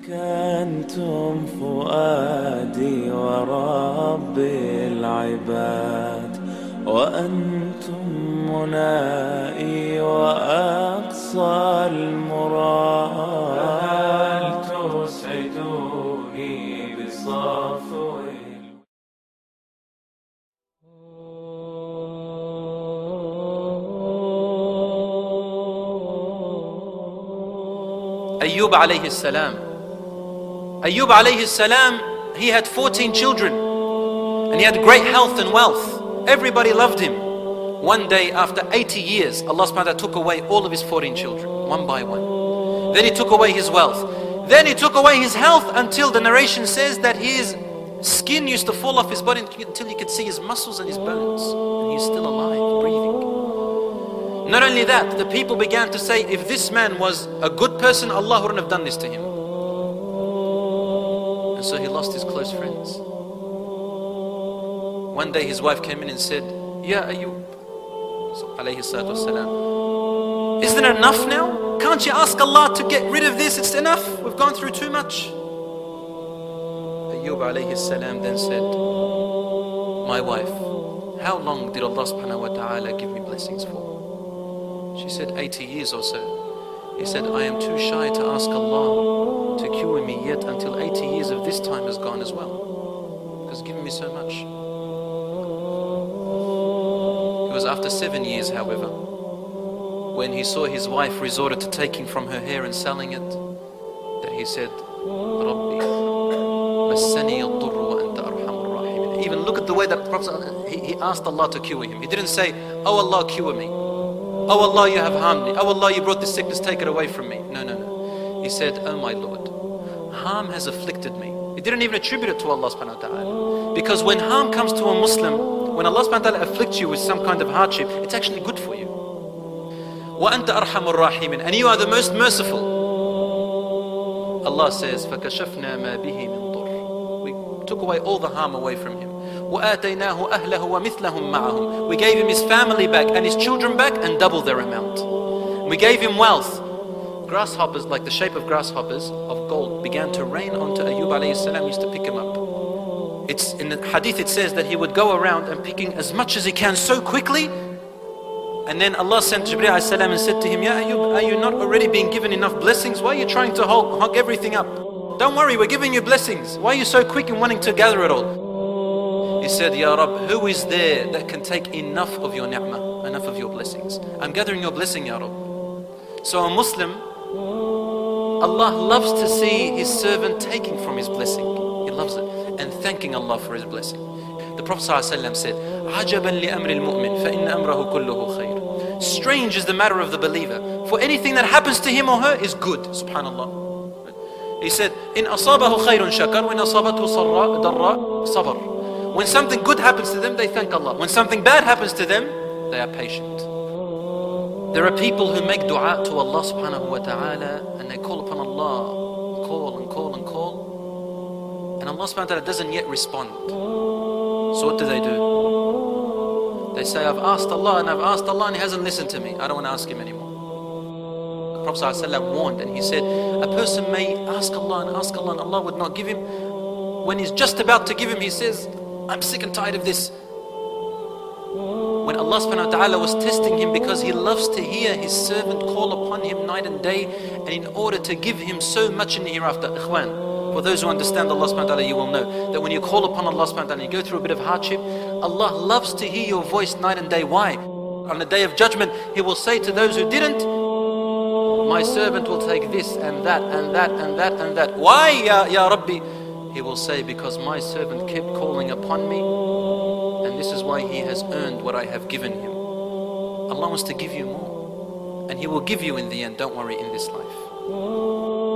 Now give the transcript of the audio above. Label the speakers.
Speaker 1: كنتم فؤادي ورب العباد وأنتم منائي وأقصى المراد هل تسعدوني بصفو
Speaker 2: Ayyub alayhi salam. Ayyub alayhi salam, he had 14 children and he had great health and wealth. Everybody loved him. One day, after 80 years, Allah subhanahu wa ta'ala took away all of his 14 children, one by one. Then he took away his wealth. Then he took away his health until the narration says that his skin used to fall off his body until you could see his muscles and his bones. And he's still alive, breathing. Not only that, the people began to say, if this man was a good person, Allah wouldn't have done this to him. And so he lost his close friends. One day his wife came in and said, Ya Ayyub, alayhi salatu isn't it enough now? Can't you ask Allah to get rid of this? It's enough. We've gone through too much. Ayub alayhi salam then said, My wife, how long did Allah subhanahu wa ta'ala give me blessings for? She said, 80 years or so. He said, I am too shy to ask Allah until 80 years of this time has gone as well. Because given me so much. It was after seven years, however, when he saw his wife resorted to taking from her hair and selling it, that he said. Even look at the way that Prophet, he, he asked Allah to cure him. He didn't say, Oh Allah, cure me. Oh Allah, you have harmed me. Oh Allah, you brought this sickness, take it away from me. No, no, no. He said, Oh my Lord, harm has afflicted me. He didn't even attribute it to Allah subhanahu wa ta'ala. Because when harm comes to a Muslim, when Allah subhanahu wa ta'ala afflicts you with some kind of hardship, it's actually good for you. وَأَنْتَ أَرْحَمُ الرَّاحِمِينَ And you are the most merciful. Allah says, فَكَشَفْنَا مَا بِهِ مِنْ ضُرٍّ We took away all the harm away from him. وَآتَيْنَاهُ أَهْلَهُ وَمِثْلَهُم مَعَهُم We gave him his family back and his children back and double their amount. We gave him wealth. Grasshoppers, like the shape of grasshoppers of gold, began to rain onto Ayyub alayhi salam, used to pick him up. It's in the hadith it says that he would go around and picking as much as he can so quickly and then Allah sent Jibreel salam and said to him, Ya are you not already being given enough blessings? Why are you trying to hog, hog everything up? Don't worry, we're giving you blessings. Why are you so quick in wanting to gather it all? He said, Ya Rab, who is there that can take enough of your ni'mah, enough of your blessings? I'm gathering your blessing, Ya Rab. So a Muslim, Allah loves to see His servant taking from His blessing. He loves it. And thanking Allah for His blessing. The Prophet ﷺ said, عَجَبًا لِأَمْرِ الْمُؤْمِنِ فَإِنَّ أَمْرَهُ كُلُّهُ خَيْرٌ Strange is the matter of the believer. For anything that happens to him or her is good. Subhanallah. He said, إِنْ أَصَابَهُ خَيْرٌ شَكَرٌ وَإِنْ أَصَابَتْهُ صَرَّاء ضَرَّاء صَبَرٌ When something good happens to them, they thank Allah. When something bad happens to them, they are patient. There are people who make dua to Allah subhanahu wa ta'ala and they call upon Allah, call and call and call. And Allah subhanahu wa ta'ala doesn't yet respond. So what do they do? They say, I've asked Allah and I've asked Allah and He hasn't listened to me. I don't want to ask Him anymore. The Prophet warned and he said, a person may ask Allah and ask Allah and Allah would not give him. When he's just about to give him, he says, I'm sick and tired of this. Allah subhanahu wa ta'ala was testing him because He loves to hear His servant call upon Him night and day and in order to give him so much in the hereafter. Ikhwan, for those who understand Allah subhanahu wa ta'ala, you will know that when you call upon Allah subhanahu wa ta'ala and you go through a bit of hardship, Allah loves to hear your voice night and day. Why? On the day of judgment, He will say to those who didn't, My servant will take this and that and that and that and that. Why, Ya, ya Rabbi? He will say, Because my servant kept calling upon me, and this is why he has earned what I have given him. Allah wants to give you more, and He will give you in the end, don't worry, in this life.